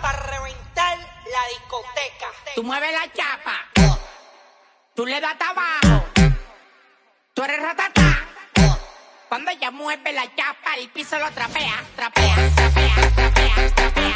Para reventar la discoteca. Tú mueves la chapa. Tú le das abajo. Tú eres ratata. Cuando ella mueve la chapa, el piso lo trapea, trapea, trapea, trapea, trapea,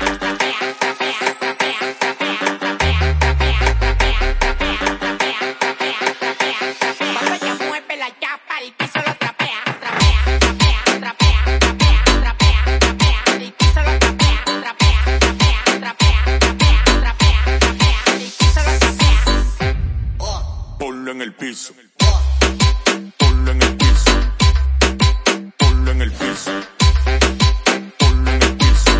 Ponlo en el piso. Ponlo en el piso. Ponlo en el piso. Ponlo en el piso.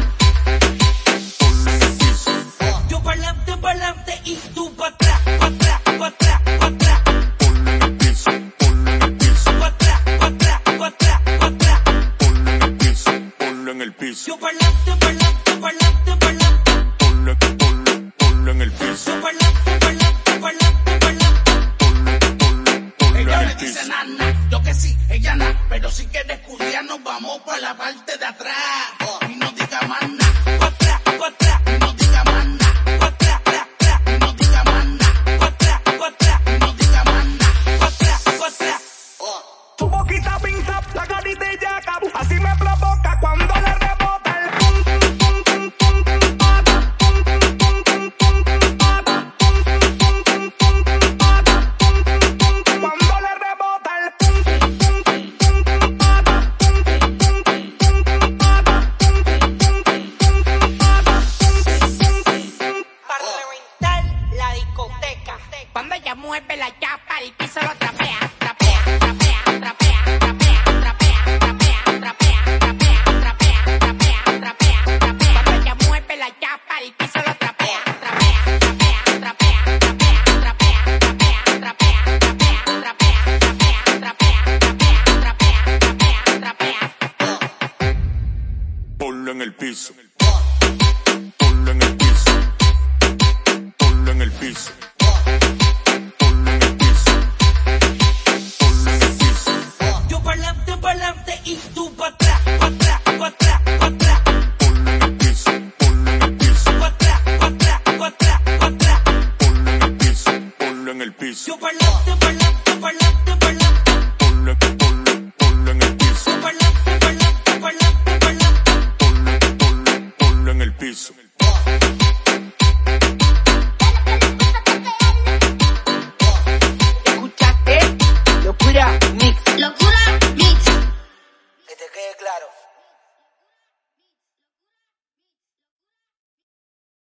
Ponlo en el piso. Yo pa'lante, pa'lante y tú pa' atrás, pa' atrás, pa' atrás, pa' atrás, Ponlo en el piso. Ponlo en el piso. pa' atrás, pa' atrás, pa' atrás, pa' atrás. Ponlo en el piso. Ponlo en el piso. Yo pa'lante, pa'lante, pa'lante, pa'lante. Ponlo, ponlo, ponlo en el piso. Yo que sí, ella na, pero si quieres estudiar nos vamos para la parte de atrás. Discoteca. Cuando ella mueve la chapa, el piso lo trapea, trapea, trapea, trapea, trapea, trapea, trapea, trapea, trapea, trapea, trapea, trapea, trapea. Cuando ella mueve la chapa, el piso lo trapea, trapea, trapea, trapea, trapea, trapea, trapea, trapea, trapea, trapea, trapea, trapea, trapea, trapea, trapea, trapea. Ponlo en el piso. Ponlo en el piso. piso. Parlante, parlante, en el piso. Parlante, parlante, parlante, en el piso.